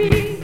Mógłbyś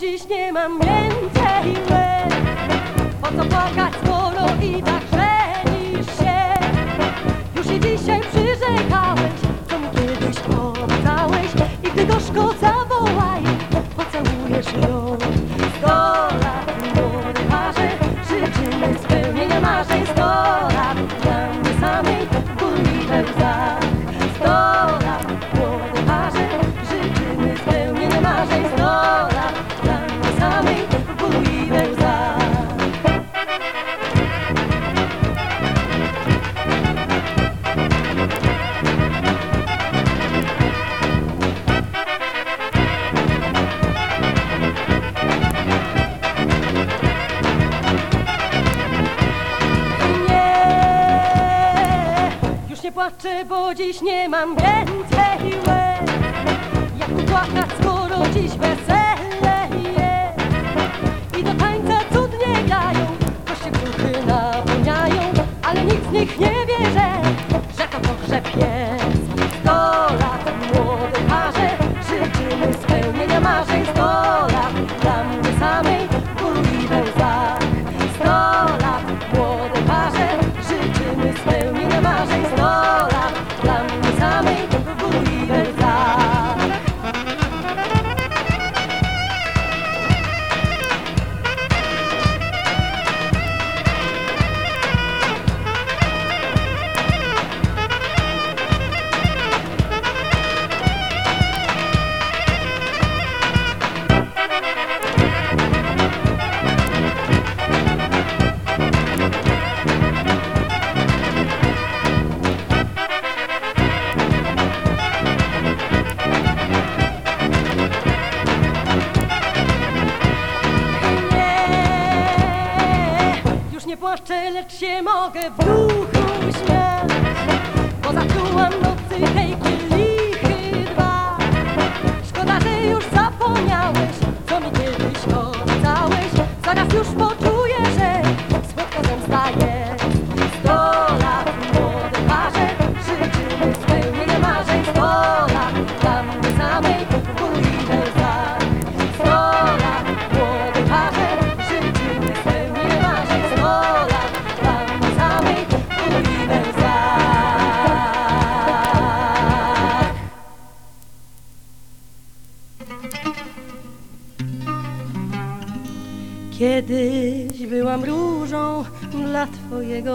Acı dziś wesele jest. I do tańca cudnie grają, goście brzuchy napełniają, ale nikt z nich nie wie, że, że to pogrzeb jest.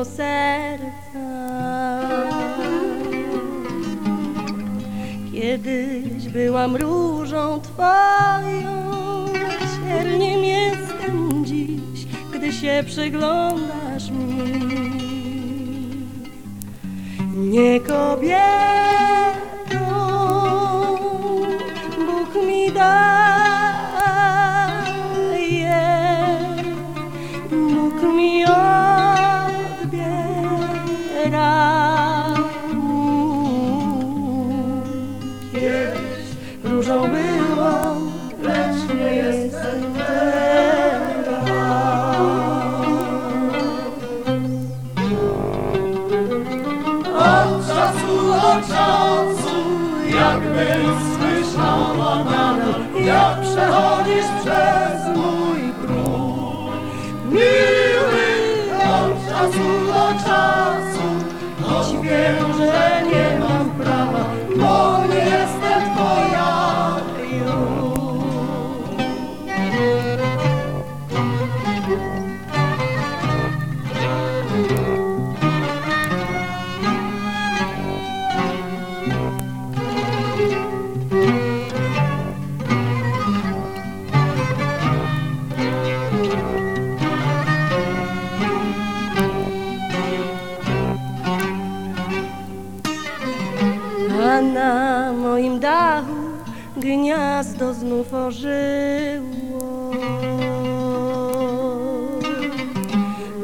serca. Kiedyś byłam różą twoją, cierniem jestem dziś, gdy się przyglądam.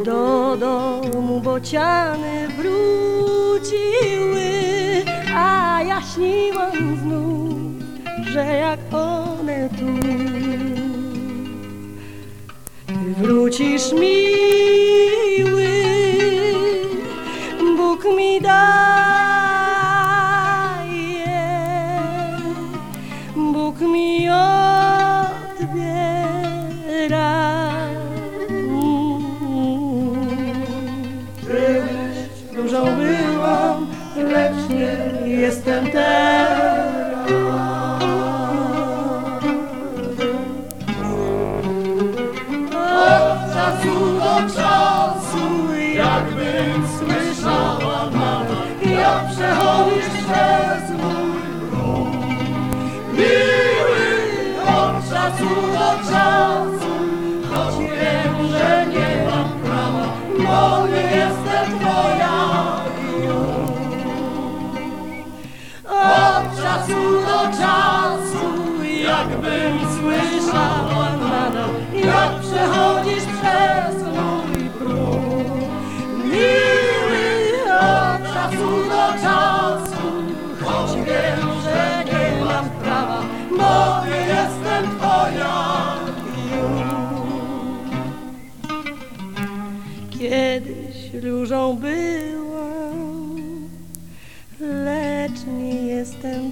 Do domu bociany wróciły, a ja śniłam znów, że jak one tu. Wrócisz mi bym słyszała rana, jak przechodzisz przez mój próg. Miły, od czasu do czasu, choć wiem, że nie mam prawa, bo nie jestem twoja. Kiedyś różą byłam, lecz nie jestem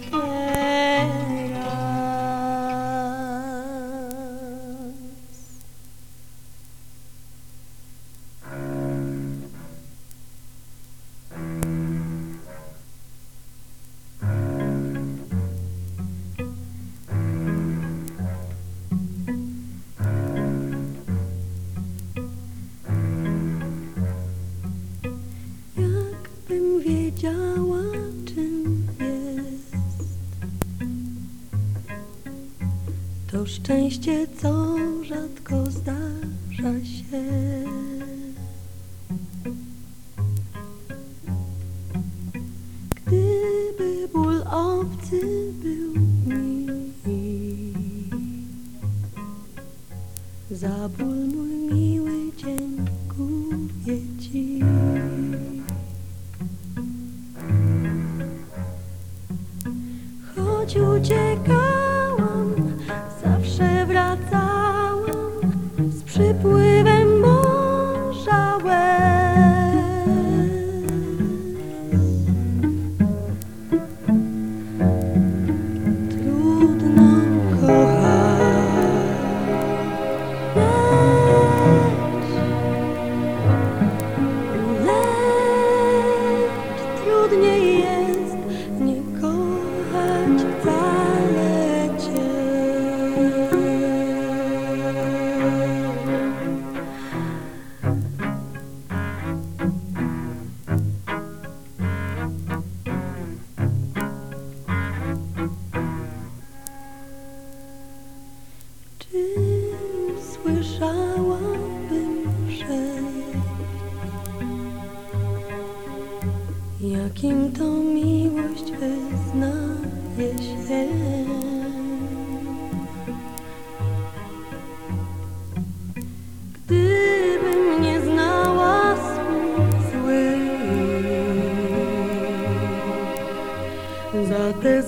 się.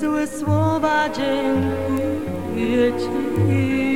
Złe słowa dziękuję Ci.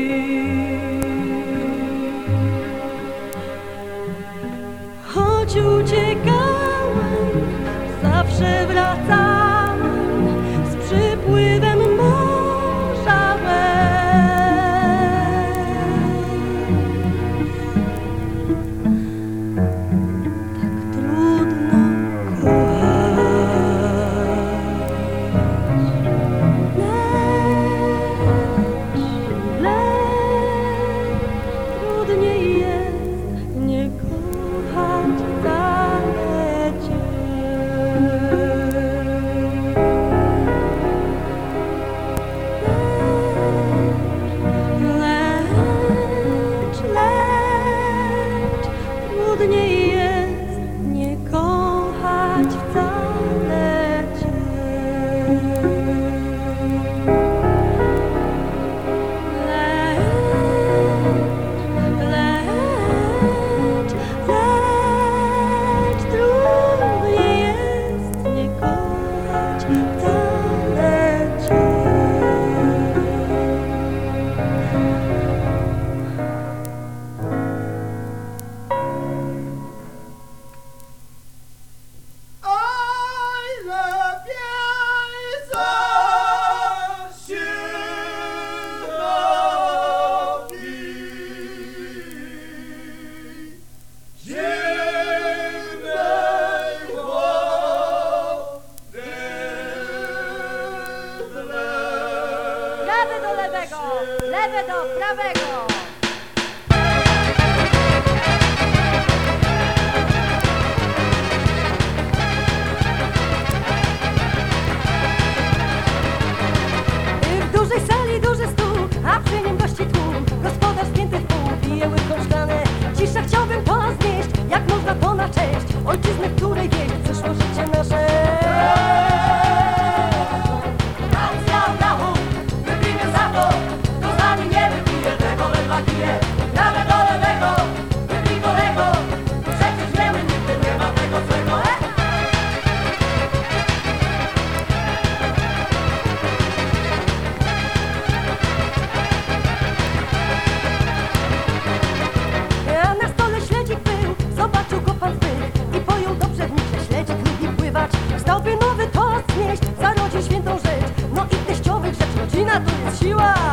śpiewać. Zdałby nowy toast znieść, zarodzi świętą rzecz. No i teściowych rzecz, rodzina to jest siła.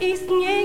и снег.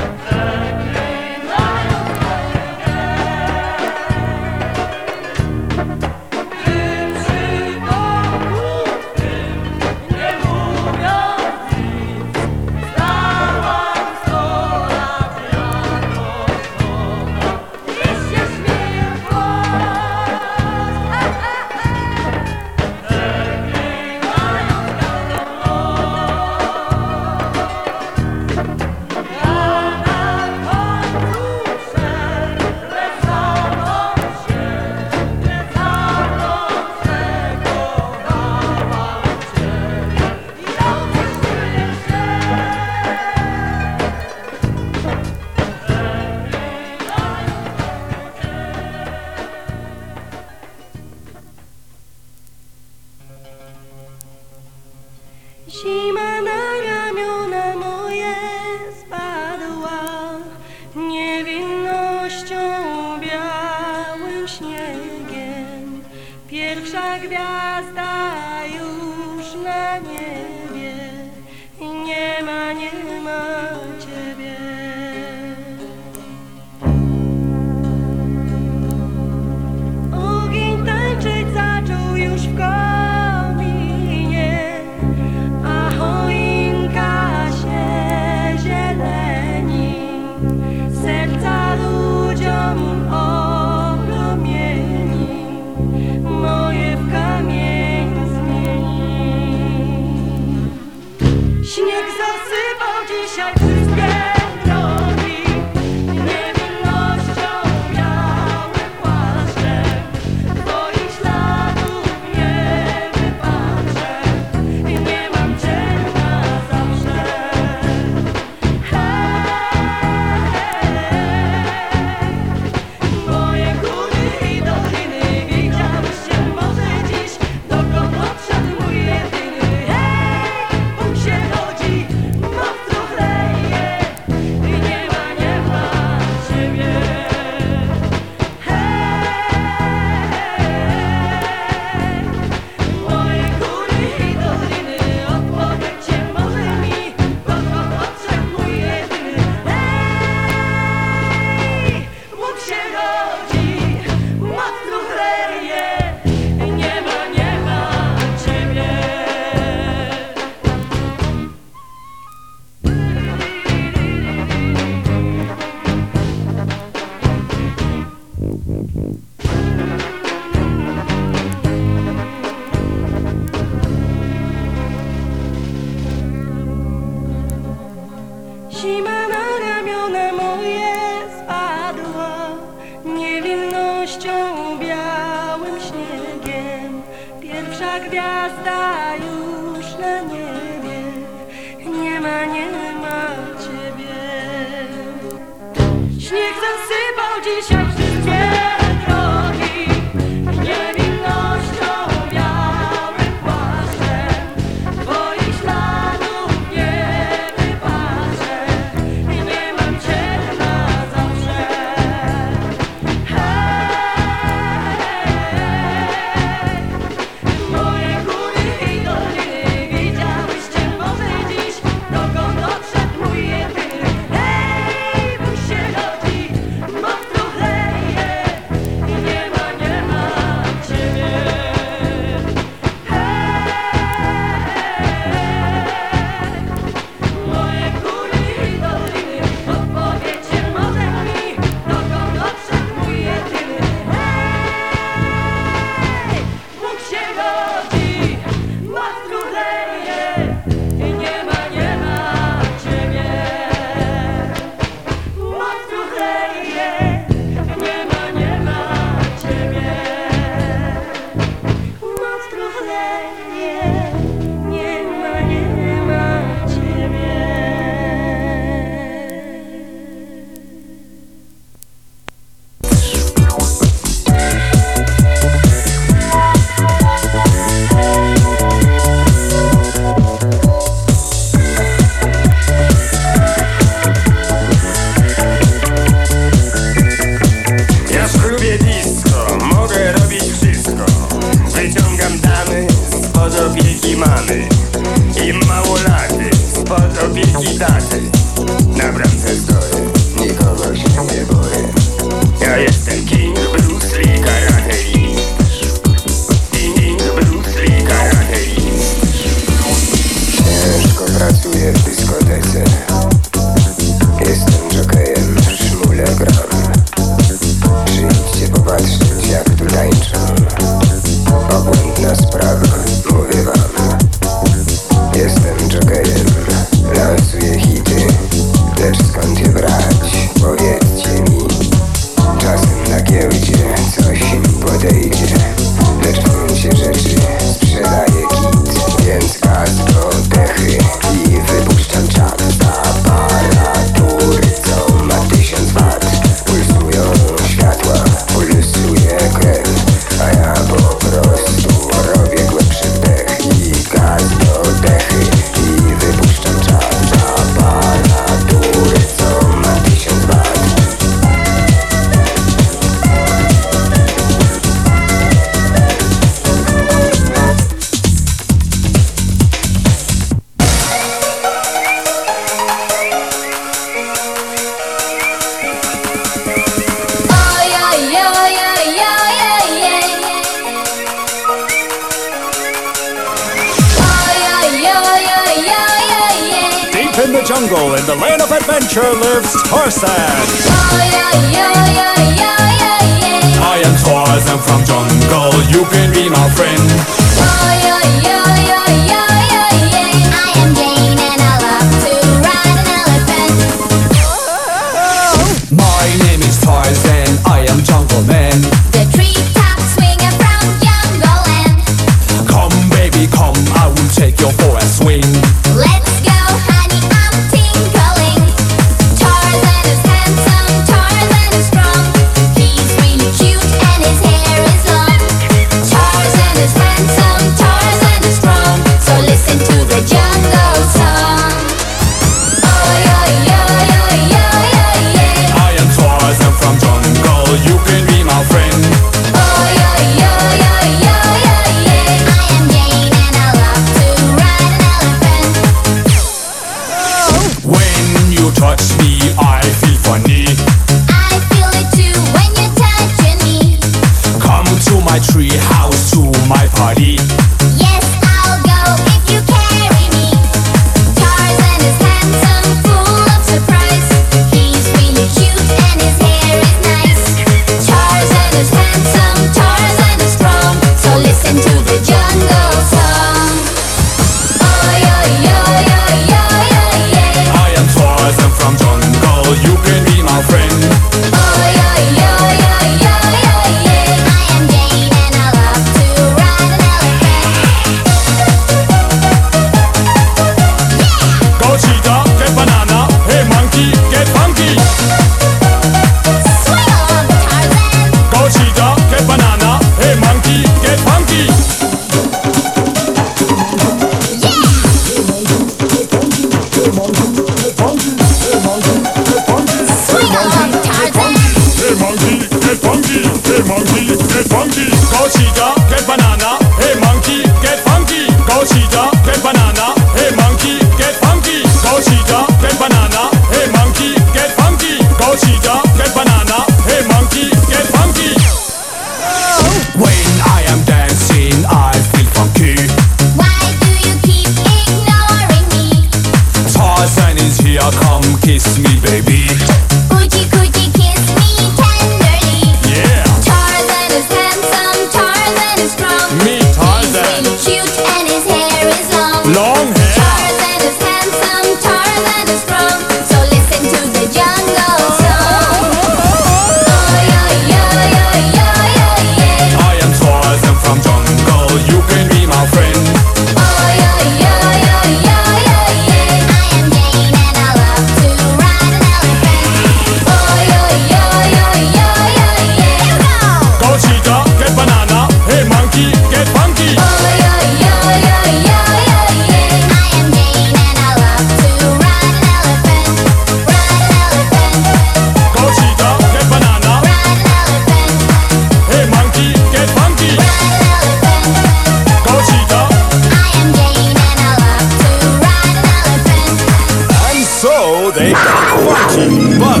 Got funky, but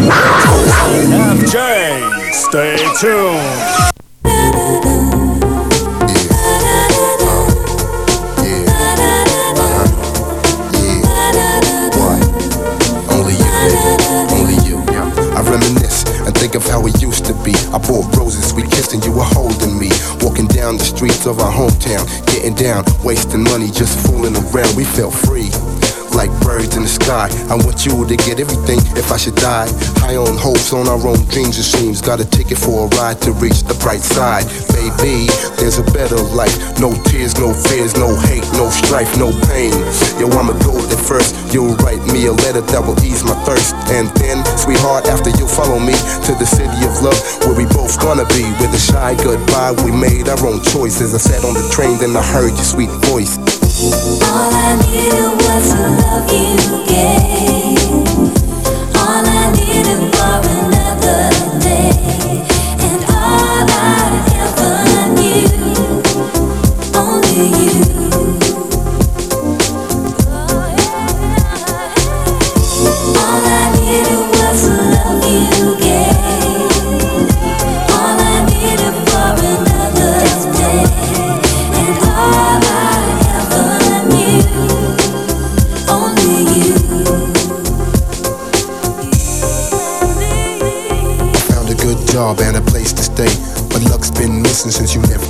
FJ, stay tuned. Think of how it used to be. I bought roses, we kissed and you were holding me. Walking down the streets of our hometown, getting down, wasting money, just fooling around. We felt free like birds in the sky. I want you to get everything if I should die. High on hopes, on our own dreams, it seems. Got a ticket for a ride to reach the bright side. There's a better life. No tears, no fears, no hate, no strife, no pain. Yo, I'ma go there first. You'll write me a letter that will ease my thirst. And then, sweetheart, after you follow me to the city of love, where we both gonna be. With a shy goodbye, we made our own choices. I sat on the train, then I heard your sweet voice. All I needed was the love you gave.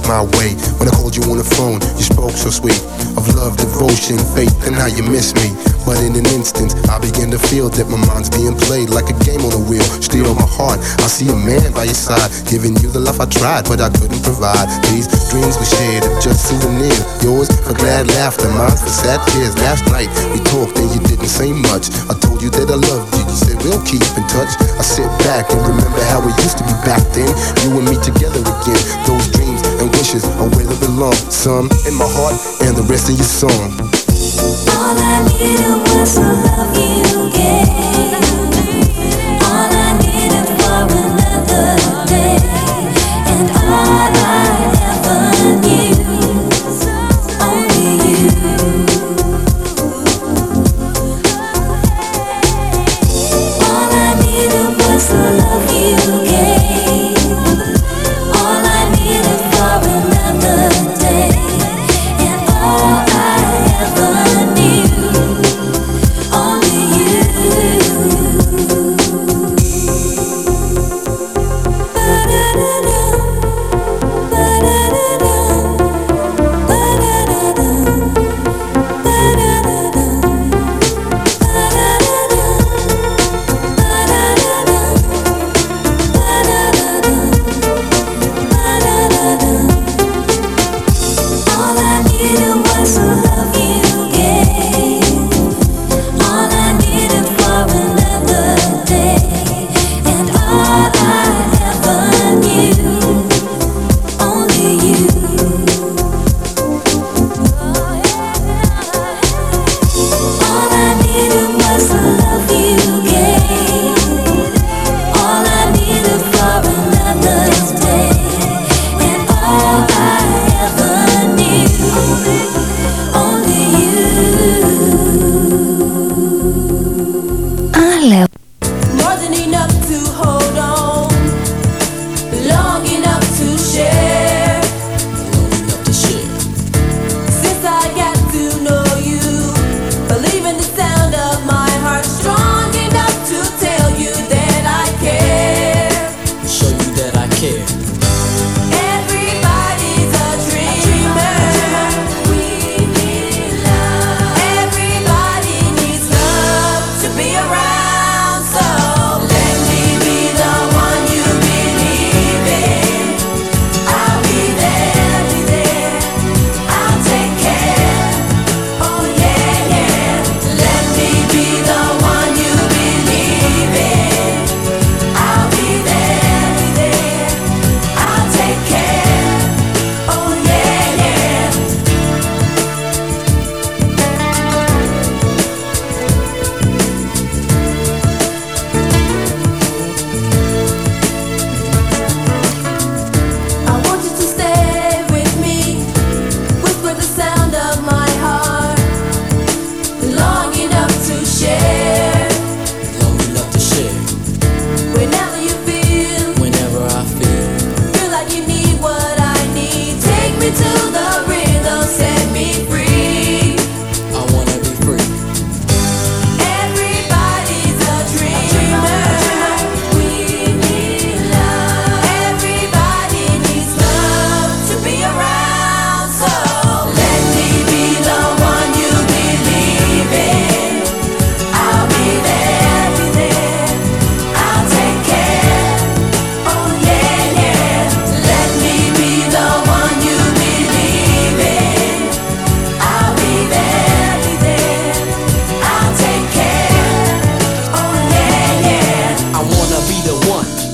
My way. When I called you on the phone, you spoke so sweet of love, devotion, faith, and how you miss me. But in an instant, I began to feel that my mind's being played like a game on a wheel. Steal on my heart. I see a man by your side, giving you the love I tried, but I couldn't provide. These dreams we shared are just souvenirs. Yours for glad laughter, mine for sad tears. Last night we talked and you didn't say much. I told you that I loved you. You said we'll keep in touch. I sit back and remember how it used to be back then. You and me together again. Those dreams and wishes are where they belong. Some in my heart and the rest in your song. All I needed was the love you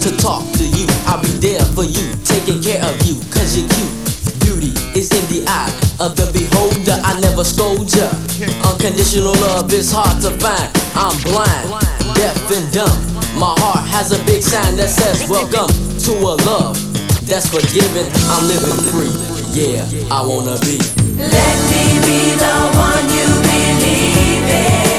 to talk to you. I'll be there for you, taking care of you, cause you're cute. Beauty is in the eye of the beholder. I never scold ya. Unconditional love is hard to find. I'm blind, deaf and dumb. My heart has a big sign that says, Welcome to a love that's forgiving. I'm living free. Yeah, I wanna be. Let me be the one you believe in.